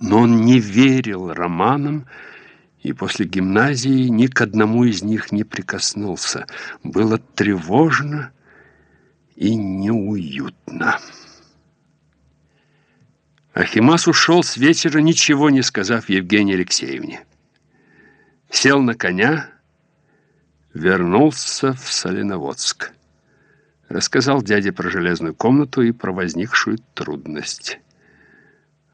Но он не верил романам, и после гимназии ни к одному из них не прикоснулся. Было тревожно и неуютно. Ахимас ушел с вечера, ничего не сказав Евгении Алексеевне. Сел на коня, вернулся в Соленоводск. Рассказал дяде про железную комнату и про возникшую трудность.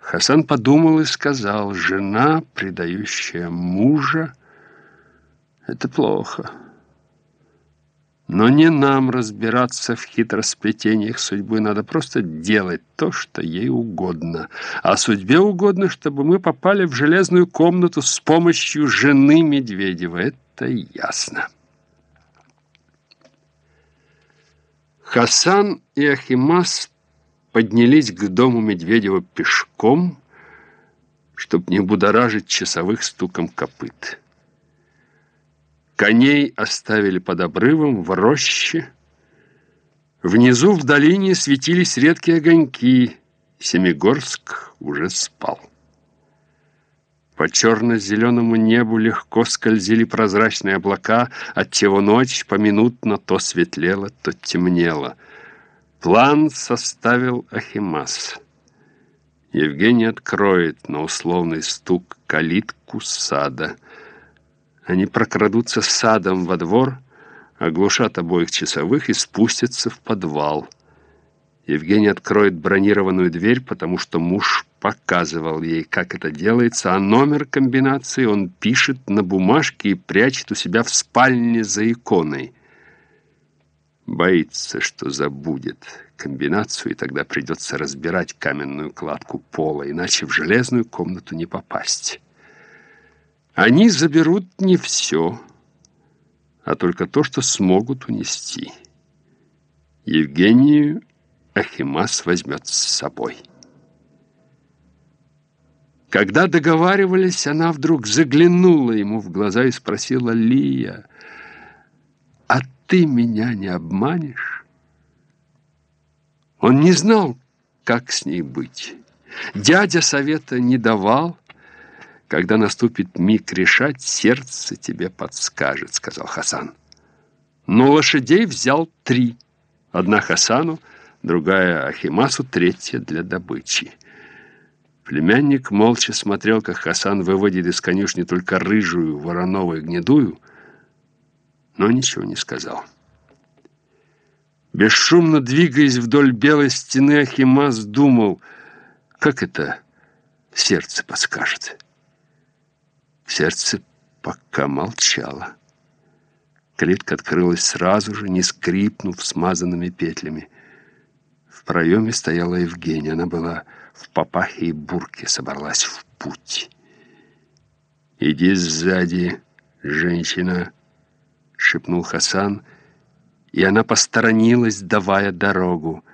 Хасан подумал и сказал, жена, предающая мужа, это плохо. Но не нам разбираться в хитросплетениях судьбы, надо просто делать то, что ей угодно. А судьбе угодно, чтобы мы попали в железную комнату с помощью жены Медведева. Это ясно. Хасан и Ахимас поднялись к дому Медведева пешком, чтобы не будоражить часовых стуком копыт. Коней оставили под обрывом в роще. Внизу в долине светились редкие огоньки. Семигорск уже спал. По черно-зеленому небу легко скользили прозрачные облака, отчего ночь поминутно то светлела, то темнела — План составил Ахимас. Евгений откроет на условный стук калитку сада. Они прокрадутся садом во двор, оглушат обоих часовых и спустятся в подвал. Евгений откроет бронированную дверь, потому что муж показывал ей, как это делается, а номер комбинации он пишет на бумажке и прячет у себя в спальне за иконой. Боится, что забудет комбинацию, и тогда придется разбирать каменную кладку пола, иначе в железную комнату не попасть. Они заберут не все, а только то, что смогут унести. Евгению Ахимас возьмет с собой. Когда договаривались, она вдруг заглянула ему в глаза и спросила Лия, «А ты меня не обманешь?» Он не знал, как с ней быть. Дядя совета не давал. Когда наступит миг решать, сердце тебе подскажет, сказал Хасан. Но лошадей взял три. Одна Хасану, другая Ахимасу, третья для добычи. Племянник молча смотрел, как Хасан выводит из конюшни только рыжую, вороновую гнедую, но ничего не сказал. Бесшумно двигаясь вдоль белой стены, Ахимас думал, как это сердце подскажет. Сердце пока молчало. Клетка открылась сразу же, не скрипнув смазанными петлями. В проеме стояла Евгения. Она была в папахе и бурке, собралась в путь. «Иди сзади, женщина!» — шепнул Хасан, и она посторонилась, давая дорогу.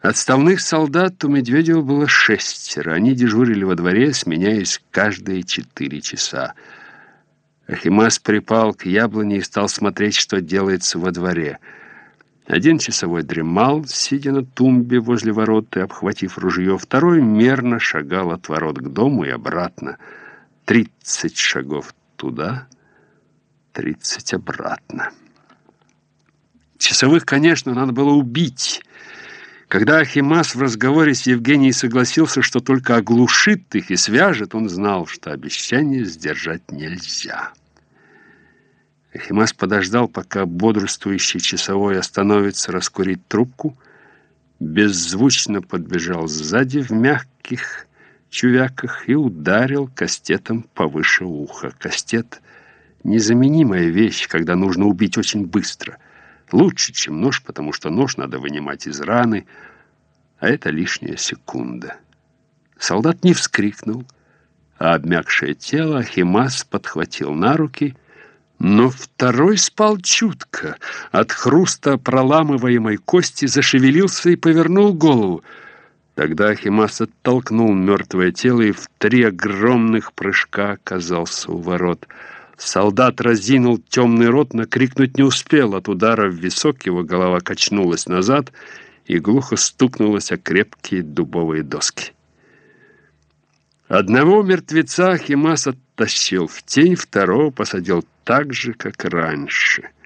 Отставных солдат у Медведева было шестеро. Они дежурили во дворе, сменяясь каждые четыре часа. Ахимас припал к яблоне и стал смотреть, что делается во дворе. Один часовой дремал, сидя на тумбе возле ворот и обхватив ружье. Второй мерно шагал от ворот к дому и обратно. Тридцать шагов туда — тридцать обратно. Часовых, конечно, надо было убить. Когда Ахимас в разговоре с Евгенией согласился, что только оглушит их и свяжет, он знал, что обещание сдержать нельзя. Ахимас подождал, пока бодрствующий часовой остановится раскурить трубку, беззвучно подбежал сзади в мягких чувяках и ударил кастетом повыше уха. Кастет — Незаменимая вещь, когда нужно убить очень быстро. Лучше, чем нож, потому что нож надо вынимать из раны, а это лишняя секунда. Солдат не вскрикнул, а обмякшее тело Ахимас подхватил на руки, но второй спал чутко. От хруста проламываемой кости зашевелился и повернул голову. Тогда Ахимас оттолкнул мертвое тело и в три огромных прыжка оказался у ворот — Солдат разинул темный рот, но крикнуть не успел. От удара в висок его голова качнулась назад и глухо стукнулась о крепкие дубовые доски. Одного мертвеца Химас оттащил в тень, второго посадил так же, как раньше —